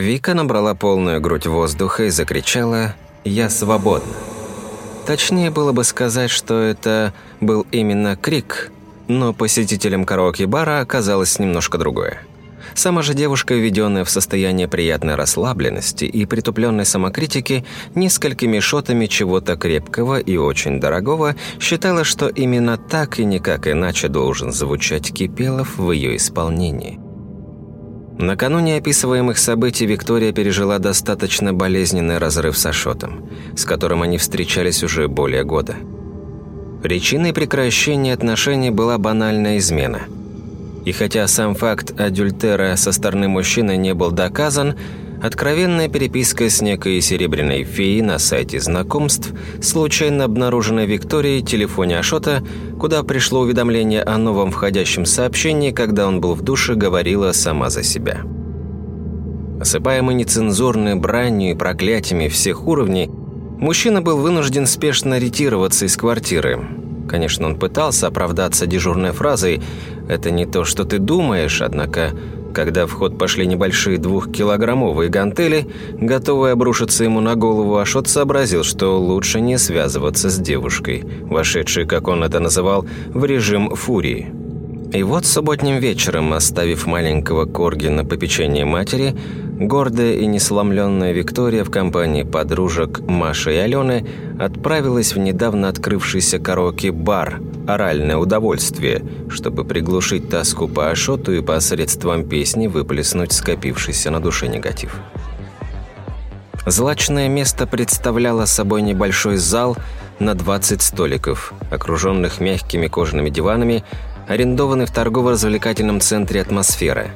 Вика набрала полную грудь воздуха и закричала «Я свободна». Точнее было бы сказать, что это был именно крик, но посетителям караоке-бара оказалось немножко другое. Сама же девушка, введенная в состояние приятной расслабленности и притупленной самокритики, несколькими шотами чего-то крепкого и очень дорогого, считала, что именно так и никак иначе должен звучать Кипелов в ее исполнении. Накануне описываемых событий Виктория пережила достаточно болезненный разрыв с Ашотом, с которым они встречались уже более года. Причиной прекращения отношений была банальная измена. И хотя сам факт адюльтера со стороны мужчины не был доказан, Откровенная переписка с некой серебряной феей на сайте знакомств, случайно обнаруженной Викторией в телефоне Ашота, куда пришло уведомление о новом входящем сообщении, когда он был в душе, говорила сама за себя. Осыпаемый нецензурной бранью и проклятиями всех уровней, мужчина был вынужден спешно ретироваться из квартиры. Конечно, он пытался оправдаться дежурной фразой «это не то, что ты думаешь», однако когда в ход пошли небольшие двухкилограммовые гантели, готовые обрушиться ему на голову, Ашот сообразил, что лучше не связываться с девушкой, вошедшей, как он это называл, в режим фурии. И вот субботним вечером, оставив маленького Корги на попечение матери, гордая и несломленная Виктория в компании подружек Маши и Алены отправилась в недавно открывшийся караоке-бар «Оральное удовольствие», чтобы приглушить тоску по Ашоту и посредством песни выплеснуть скопившийся на душе негатив. Злачное место представляло собой небольшой зал на 20 столиков, окруженных мягкими кожаными диванами, арендованный в торгово-развлекательном центре «Атмосфера».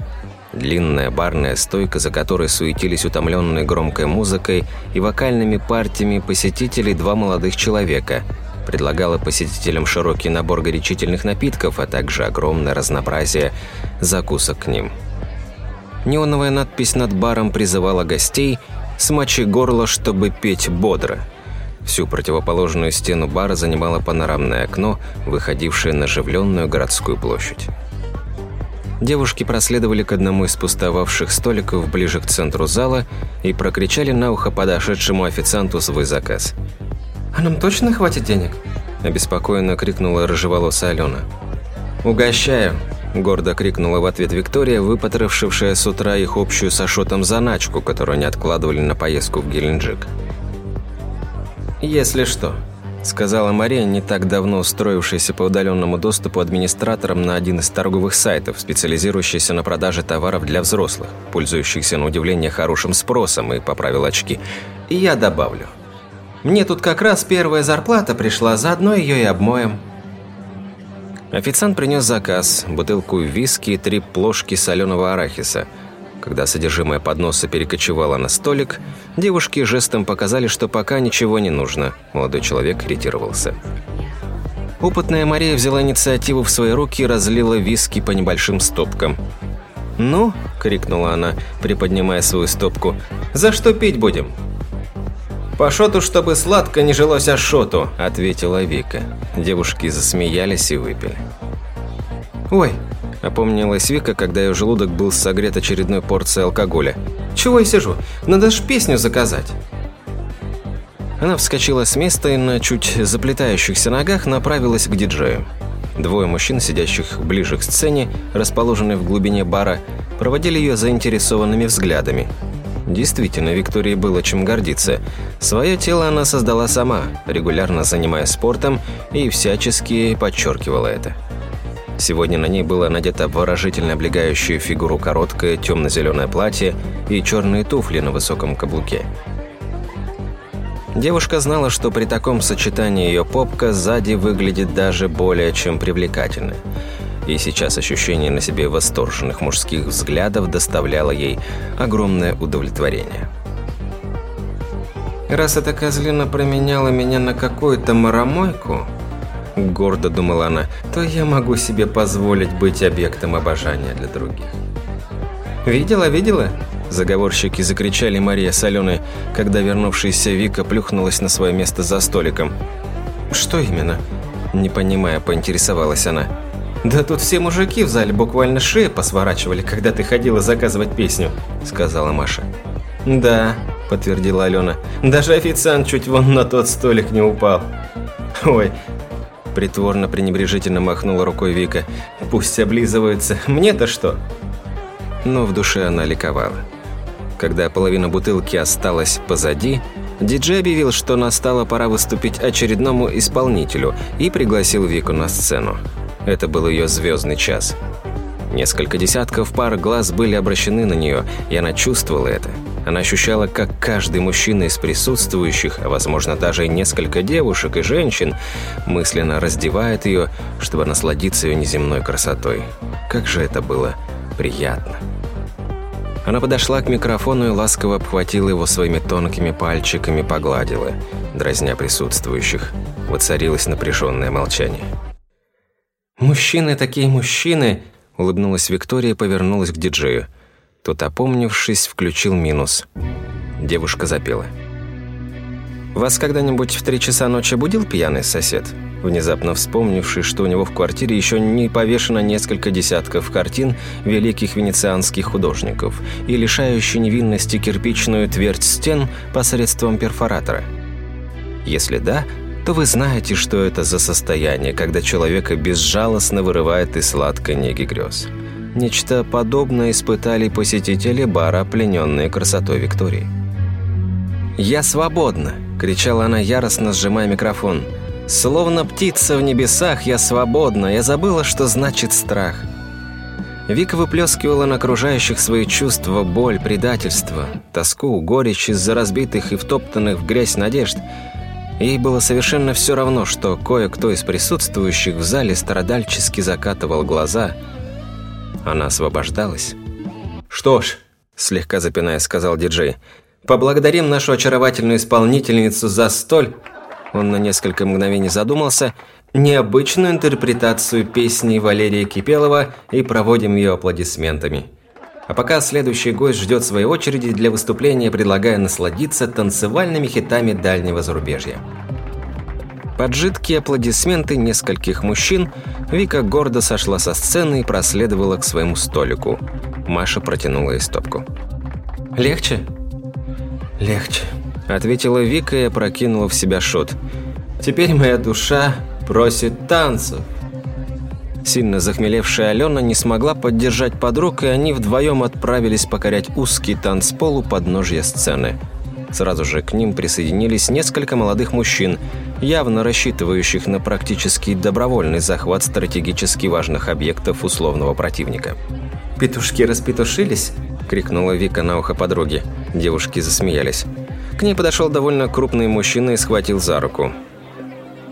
Длинная барная стойка, за которой суетились утомленные громкой музыкой и вокальными партиями посетителей два молодых человека, предлагала посетителям широкий набор горячительных напитков, а также огромное разнообразие закусок к ним. Неоновая надпись над баром призывала гостей смочи горло, чтобы петь бодро – Всю противоположную стену бара занимало панорамное окно, выходившее на оживленную городскую площадь. Девушки проследовали к одному из пустовавших столиков ближе к центру зала и прокричали на ухо подошедшему официанту свой заказ. «А нам точно хватит денег?» – обеспокоенно крикнула рыжеволосая Алена. «Угощаю!» – гордо крикнула в ответ Виктория, выпотрошившая с утра их общую с Ашотом заначку, которую они откладывали на поездку в Геленджик. «Если что», – сказала Мария, не так давно устроившаяся по удаленному доступу администратором на один из торговых сайтов, специализирующийся на продаже товаров для взрослых, пользующихся на удивление хорошим спросом и поправил очки. «И я добавлю. Мне тут как раз первая зарплата пришла, заодно ее и обмоем». Официант принес заказ, бутылку виски и три плошки соленого арахиса – когда содержимое подноса перекочевало на столик, девушки жестом показали, что пока ничего не нужно. Молодой человек ретировался. Опытная Мария взяла инициативу в свои руки и разлила виски по небольшим стопкам. «Ну?» – крикнула она, приподнимая свою стопку. «За что пить будем?» «По шоту, чтобы сладко не жилось Ашоту», – ответила Вика. Девушки засмеялись и выпили. «Ой, Опомнилась Вика, когда ее желудок был согрет очередной порцией алкоголя. «Чего я сижу? Надо ж песню заказать!» Она вскочила с места и на чуть заплетающихся ногах направилась к диджею. Двое мужчин, сидящих ближе к сцене, расположенной в глубине бара, проводили ее заинтересованными взглядами. Действительно, Виктории было чем гордиться. Свое тело она создала сама, регулярно занимаясь спортом и всячески подчеркивала это. Сегодня на ней было надето выражительно облегающее фигуру короткое темно-зеленое платье и черные туфли на высоком каблуке. Девушка знала, что при таком сочетании ее попка сзади выглядит даже более чем привлекательно. И сейчас ощущение на себе восторженных мужских взглядов доставляло ей огромное удовлетворение. «Раз эта козлина променяла меня на какую-то маромойку», гордо думала она, то я могу себе позволить быть объектом обожания для других. «Видела, видела?» Заговорщики закричали Мария с Аленой, когда вернувшаяся Вика плюхнулась на свое место за столиком. «Что именно?» Не понимая, поинтересовалась она. «Да тут все мужики в зале буквально шеи посворачивали, когда ты ходила заказывать песню», — сказала Маша. «Да», — подтвердила Алена, — «даже официант чуть вон на тот столик не упал». «Ой», — притворно пренебрежительно махнула рукой Вика, — «пусть облизываются, мне-то что?» Но в душе она ликовала. Когда половина бутылки осталась позади, диджей объявил, что настала пора выступить очередному исполнителю и пригласил Вику на сцену. Это был ее звездный час. Несколько десятков пар глаз были обращены на нее, и она чувствовала это. Она ощущала, как каждый мужчина из присутствующих, а возможно даже несколько девушек и женщин, мысленно раздевает ее, чтобы насладиться ее неземной красотой. Как же это было приятно. Она подошла к микрофону и ласково обхватила его своими тонкими пальчиками, погладила, дразня присутствующих. Воцарилось напряженное молчание. «Мужчины такие мужчины!» – улыбнулась Виктория и повернулась к диджею. Тот, опомнившись, включил минус. Девушка запела. «Вас когда-нибудь в три часа ночи будил пьяный сосед?» Внезапно вспомнивший, что у него в квартире еще не повешено несколько десятков картин великих венецианских художников и лишающий невинности кирпичную твердь стен посредством перфоратора. Если да, то вы знаете, что это за состояние, когда человека безжалостно вырывает из сладкой неги грез. Нечто подобное испытали посетители бара, плененные красотой Виктории. «Я свободна!» – кричала она, яростно сжимая микрофон. «Словно птица в небесах, я свободна, я забыла, что значит страх». Вика выплескивала на окружающих свои чувства, боль, предательство, тоску, горечь из-за разбитых и втоптанных в грязь надежд – Ей было совершенно все равно, что кое-кто из присутствующих в зале страдальчески закатывал глаза. Она освобождалась. «Что ж», – слегка запинаясь, сказал диджей, – «поблагодарим нашу очаровательную исполнительницу за столь...» Он на несколько мгновений задумался – необычную интерпретацию песни Валерия Кипелова и проводим ее аплодисментами. А пока следующий гость ждет своей очереди для выступления, предлагая насладиться танцевальными хитами дальнего зарубежья. Под жидкие аплодисменты нескольких мужчин Вика гордо сошла со сцены и проследовала к своему столику. Маша протянула ей стопку. «Легче?» «Легче», — ответила Вика и опрокинула в себя шот. «Теперь моя душа просит танцев». Сильно захмелевшая Алена не смогла поддержать подруг, и они вдвоем отправились покорять узкий танцпол у подножья сцены. Сразу же к ним присоединились несколько молодых мужчин, явно рассчитывающих на практически добровольный захват стратегически важных объектов условного противника. «Петушки распетушились?» – крикнула Вика на ухо подруги. Девушки засмеялись. К ней подошел довольно крупный мужчина и схватил за руку.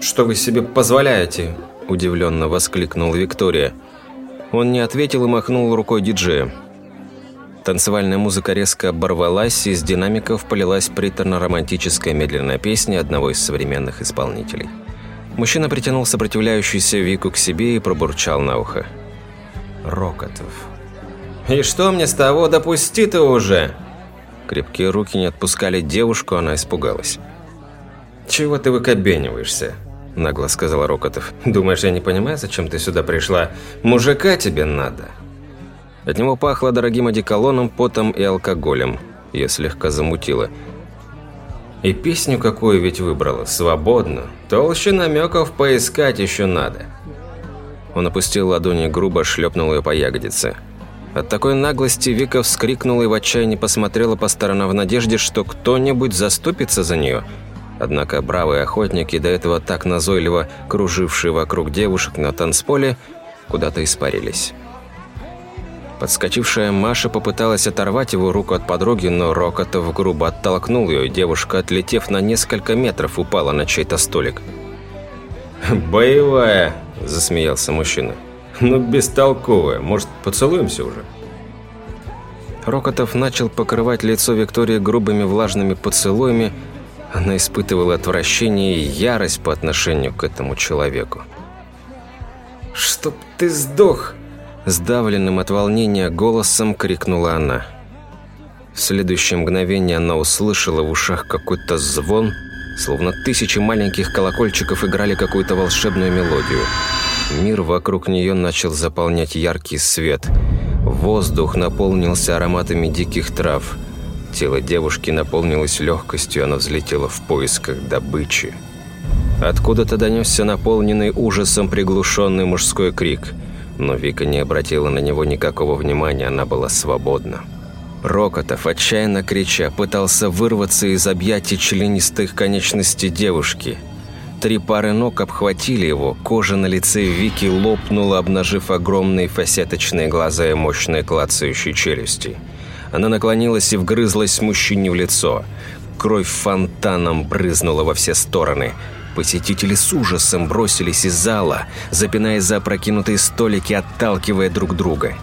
«Что вы себе позволяете?» – удивленно воскликнула Виктория. Он не ответил и махнул рукой диджея. Танцевальная музыка резко оборвалась, и из динамиков полилась приторно-романтическая медленная песня одного из современных исполнителей. Мужчина притянул сопротивляющуюся Вику к себе и пробурчал на ухо. «Рокотов». «И что мне с того? Допусти ты уже!» Крепкие руки не отпускали девушку, она испугалась. «Чего ты выкобениваешься?» нагло сказал Рокотов. «Думаешь, я не понимаю, зачем ты сюда пришла? Мужика тебе надо!» От него пахло дорогим одеколоном, потом и алкоголем. Ее слегка замутило. «И песню какую ведь выбрала? Свободно. Толще намеков поискать еще надо». Он опустил ладони грубо, шлепнул ее по ягодице. От такой наглости Вика вскрикнула и в отчаянии посмотрела по сторонам в надежде, что кто-нибудь заступится за нее – Однако бравые охотники, до этого так назойливо кружившие вокруг девушек на танцполе, куда-то испарились. Подскочившая Маша попыталась оторвать его руку от подруги, но Рокотов грубо оттолкнул ее, и девушка, отлетев на несколько метров, упала на чей-то столик. «Боевая!» – засмеялся мужчина. «Ну, бестолковая. Может, поцелуемся уже?» Рокотов начал покрывать лицо Виктории грубыми влажными поцелуями, она испытывала отвращение и ярость по отношению к этому человеку. «Чтоб ты сдох!» Сдавленным от волнения голосом крикнула она. В следующее мгновение она услышала в ушах какой-то звон, словно тысячи маленьких колокольчиков играли какую-то волшебную мелодию. Мир вокруг нее начал заполнять яркий свет. Воздух наполнился ароматами диких трав. Тело девушки наполнилось легкостью, она взлетела в поисках добычи. Откуда-то донесся наполненный ужасом приглушенный мужской крик, но Вика не обратила на него никакого внимания, она была свободна. Рокотов, отчаянно крича, пытался вырваться из объятий членистых конечностей девушки. Три пары ног обхватили его, кожа на лице Вики лопнула, обнажив огромные фасеточные глаза и мощные клацающие челюсти. Она наклонилась и вгрызлась мужчине в лицо. Кровь фонтаном брызнула во все стороны. Посетители с ужасом бросились из зала, запинаясь за опрокинутые столики, отталкивая друг друга.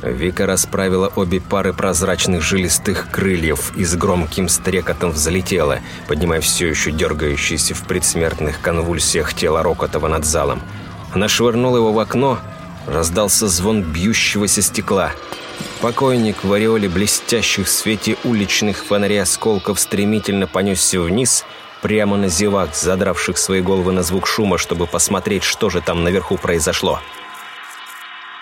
Вика расправила обе пары прозрачных жилистых крыльев и с громким стрекотом взлетела, поднимая все еще дергающееся в предсмертных конвульсиях тело Рокотова над залом. Она швырнула его в окно, раздался звон бьющегося стекла. Покойник в ореоле блестящих в свете уличных фонарей осколков стремительно понесся вниз, прямо на зевак, задравших свои головы на звук шума, чтобы посмотреть, что же там наверху произошло.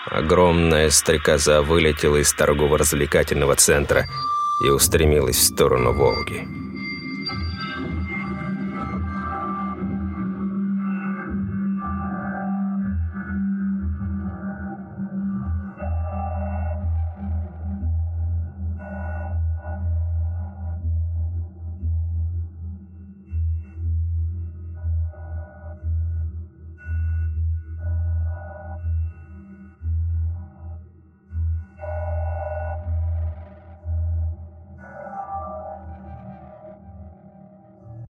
Огромная стрекоза вылетела из торгово-развлекательного центра и устремилась в сторону Волги.